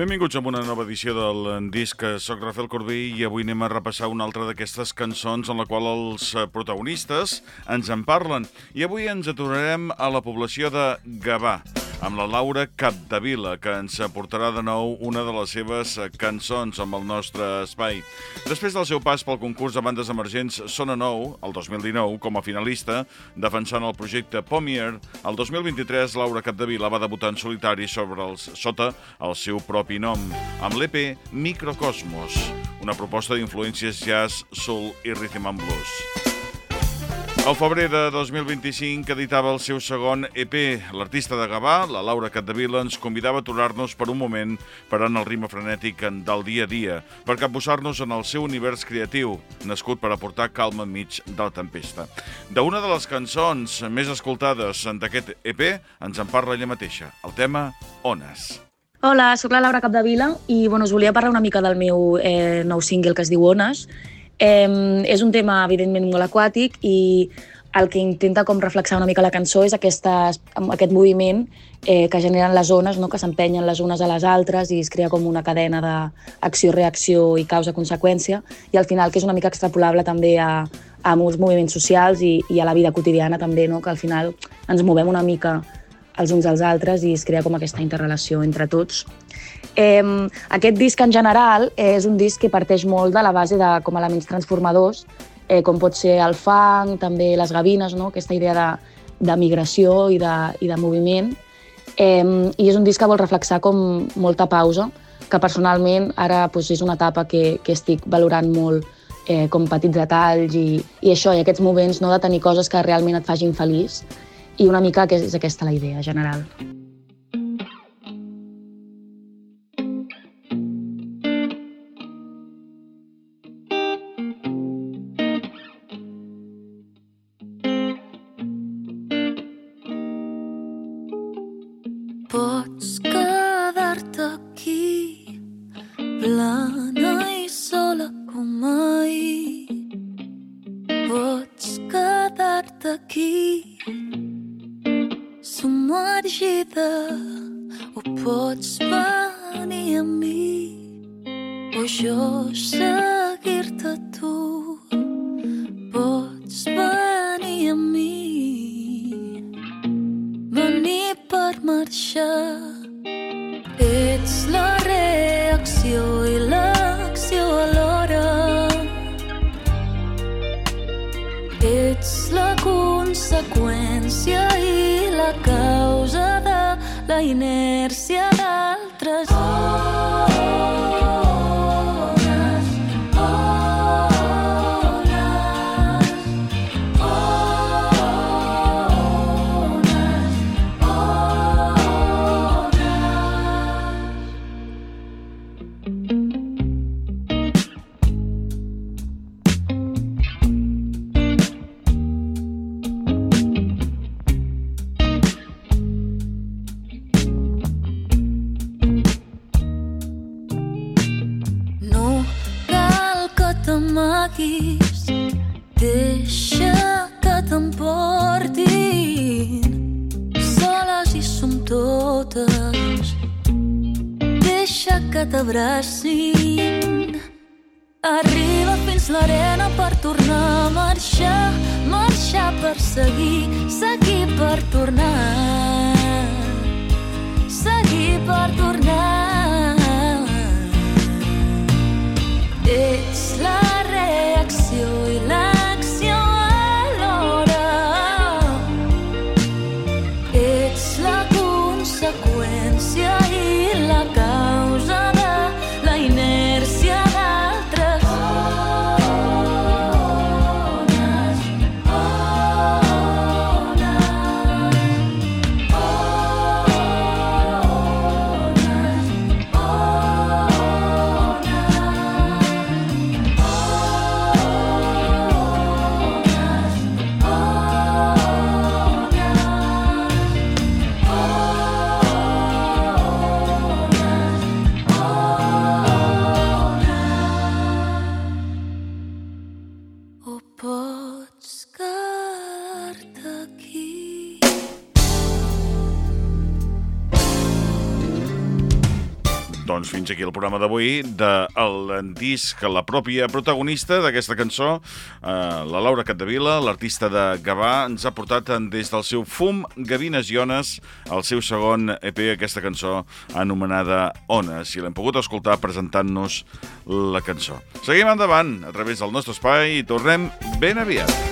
Benvinguts a una nova edició del disc. Soc Rafael Corbí i avui anem a repassar una altra d'aquestes cançons en la qual els protagonistes ens en parlen. I avui ens aturarem a la població de Gavà amb la Laura Capdevila, que ens aportarà de nou una de les seves cançons amb el nostre espai. Després del seu pas pel concurs de bandes emergents Sona Nou, el 2019, com a finalista, defensant el projecte Pomier, el 2023 Laura Capdevila va debutar en solitari sobre els, sota el seu propi nom, amb l'EP Microcosmos, una proposta d'influències jazz, soul i rhythm and blues. El febrer de 2025 editava el seu segon EP. L'artista de Gavà, la Laura Catdevila, ens convidava a aturar-nos per un moment parant el ritme frenètic del dia a dia, per capbussar-nos en el seu univers creatiu, nascut per aportar calma enmig de la tempesta. D'una de les cançons més escoltades d'aquest EP ens en parla ella mateixa, el tema Ones. Hola, sóc la Laura Capdevila i bueno, us volia parlar una mica del meu eh, nou single que es diu Ones, Eh, és un tema, evidentment, molt aquàtic i el que intenta com reflexar una mica la cançó és aquesta, aquest moviment eh, que generen les ones, no? que s'empenyen les unes a les altres i es crea com una cadena d'acció-reacció i causa-conseqüència i al final que és una mica extrapolable també a, a molts moviments socials i, i a la vida quotidiana també, no? que al final ens movem una mica els uns als altres i es crea com aquesta interrelació entre tots. Eh, aquest disc en general és un disc que parteix molt de la base de com elements transformadors, eh, com pot ser el fang, també les gavines, no? aquesta idea de, de migració i de, i de moviment. Eh, I és un disc que vol reflexar com molta pausa, que personalment ara doncs, és una etapa que, que estic valorant molt eh, com petits detalls i, i això, i aquests moments no de tenir coses que realment et facin feliç i una mica que és aquesta la idea general. Pots quedar-te aquí. Pots quedar-te submergida o pots venir a mi o jo seguir-te tu pots venir a mi venir per marxar ets la reacció i l'acció alhora ets la conseqüència causa de la inèrcia t'amaguis, deixa que t'emportin. Soles hi som totes, deixa que t'abracin. Arriba fins l'arena per tornar a marxar, marxar per seguir, seguir per tornar, Doncs fins aquí el programa d'avui del disc, la pròpia protagonista d'aquesta cançó, eh, la Laura Capdevila, l'artista de Gavà, ens ha portat des del seu Fum Gavines i Ones, el seu segon EP, aquesta cançó anomenada Ones, i l'hem pogut escoltar presentant-nos la cançó. Seguim endavant a través del nostre espai i tornem ben aviat.